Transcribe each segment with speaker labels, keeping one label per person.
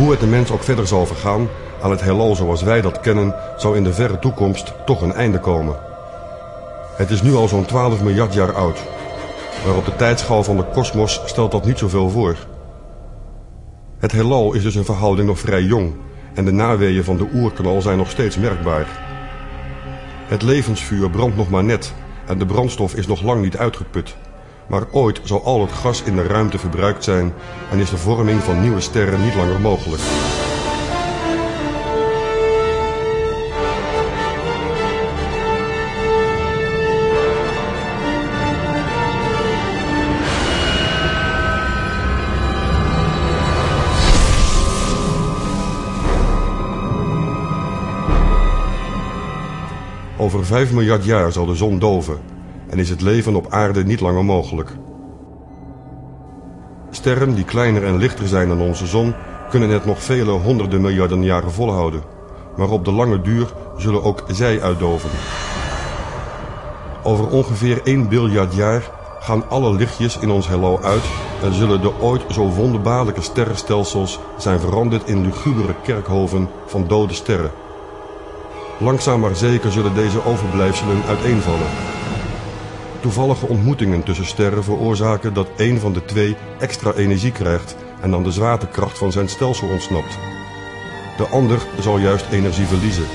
Speaker 1: Hoe het de mens ook verder zal vergaan, aan het heelal zoals wij dat kennen, zou in de verre toekomst toch een einde komen. Het is nu al zo'n 12 miljard jaar oud. Maar op de tijdschaal van de kosmos stelt dat niet zoveel voor. Het heelal is dus in verhouding nog vrij jong en de naweeën van de oerknal zijn nog steeds merkbaar. Het levensvuur brandt nog maar net en de brandstof is nog lang niet uitgeput. Maar ooit zal al het gas in de ruimte verbruikt zijn en is de vorming van nieuwe sterren niet langer mogelijk. Over 5 miljard jaar zal de zon doven en is het leven op aarde niet langer mogelijk. Sterren die kleiner en lichter zijn dan onze zon kunnen het nog vele honderden miljarden jaren volhouden. Maar op de lange duur zullen ook zij uitdoven. Over ongeveer 1 biljard jaar gaan alle lichtjes in ons heelal uit en zullen de ooit zo wonderbaarlijke sterrenstelsels zijn veranderd in lugubere kerkhoven van dode sterren. Langzaam maar zeker zullen deze overblijfselen uiteenvallen. Toevallige ontmoetingen tussen sterren veroorzaken dat een van de twee extra energie krijgt en dan de zwaartekracht van zijn stelsel ontsnapt. De ander zal juist energie verliezen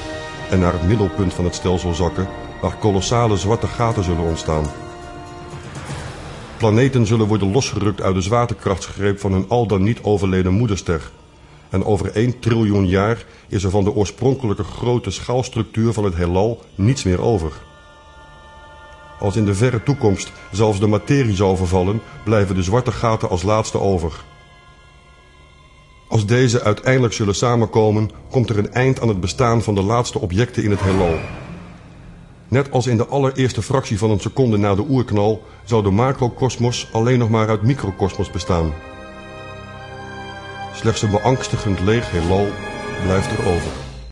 Speaker 1: en naar het middelpunt van het stelsel zakken, waar kolossale zwarte gaten zullen ontstaan. Planeten zullen worden losgerukt uit de zwaartekrachtsgreep van hun al dan niet overleden moederster. En over 1 triljoen jaar is er van de oorspronkelijke grote schaalstructuur van het heelal niets meer over. Als in de verre toekomst zelfs de materie zal vervallen, blijven de zwarte gaten als laatste over. Als deze uiteindelijk zullen samenkomen, komt er een eind aan het bestaan van de laatste objecten in het heelal. Net als in de allereerste fractie van een seconde na de oerknal zou de macrokosmos alleen nog maar uit microkosmos bestaan. Slechts een beangstigend leeg heelal blijft er over.